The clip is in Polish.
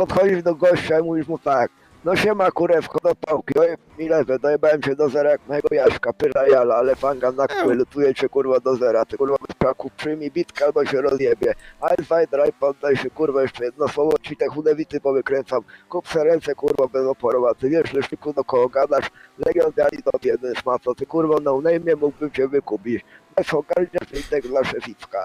podchodzisz do gościa i mówisz mu tak, no siema kurewko do pałki, oj mi lewe, dojebałem się do zera jak mojego Jaśka, pyra jala, ale fanga na kły, lutuje cię kurwa do zera, ty kurwa bezpraku przyjmij bitkę albo się rozjebie, ale zajdraj, poddaj się kurwa, jeszcze jedno słowo, ci te chude wity powykręcam, kup se ręce kurwa ty wiesz, leszniku do kogo gadasz, Legion Gali to jeden szmato, ty kurwa no name mógłbym cię wykupić, bez ogarniasz i tak dla szeficka.